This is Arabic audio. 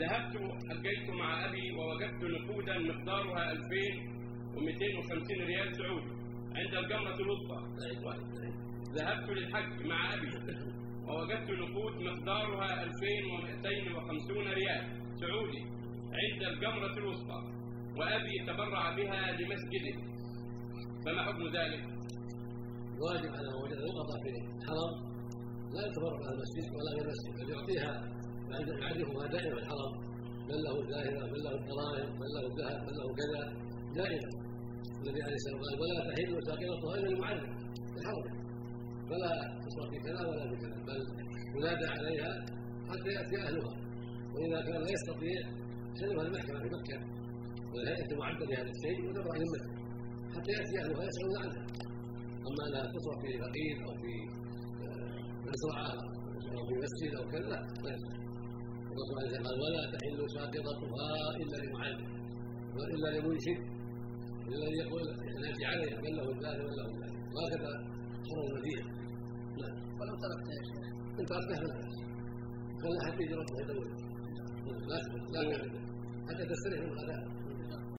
ذهبت حجيت مع أبي ووجدت نقودا مقدارها 2250 ريال سعودي عند الجمرة الوسطى. ذهبت للحج مع أبي ووجدت نقود مقدارها 2250 ريال سعودي عند الجمرة الوسطى وأبي تبرع بها لمسجده. فما حكم ذلك؟ واجب على من وجد الوقطة في الحرم لا يتبرع على المسجد ولا غير المسجد بل يعطيها يعرفها دائما الحرم من له الزاهرة من له الدراهم من له الذهب من له كذا. دائما. النبي عليه الصلاة والسلام قال ولا تحل ساقطتها الا المعرف في الحرم فلا تصرف في كذا ولا في كذا بل ينادى عليها حتى يأتي أهلها. وإذا كان لا يستطيع سلمها المحكمه في مكة. والهيئة معده لهذا الشيء وتبرع ذمته حتى يأتي أهلها يسألون عنها. أما انها تصرف في فقير أو في مزرعة أو في مسجد أو كذا لا الصلاه قال ولا تحل ساقطتها إلا لمعلم وإلا لمنشد الذي يقول ناتي عليه من له الثاني من له الثاني وهكذا حرم المدينة نعم. ولو تركتها يا شيخ. إن تركتها خلى حتى يجي ربه يدور لا لا حتى تستريح من الغداء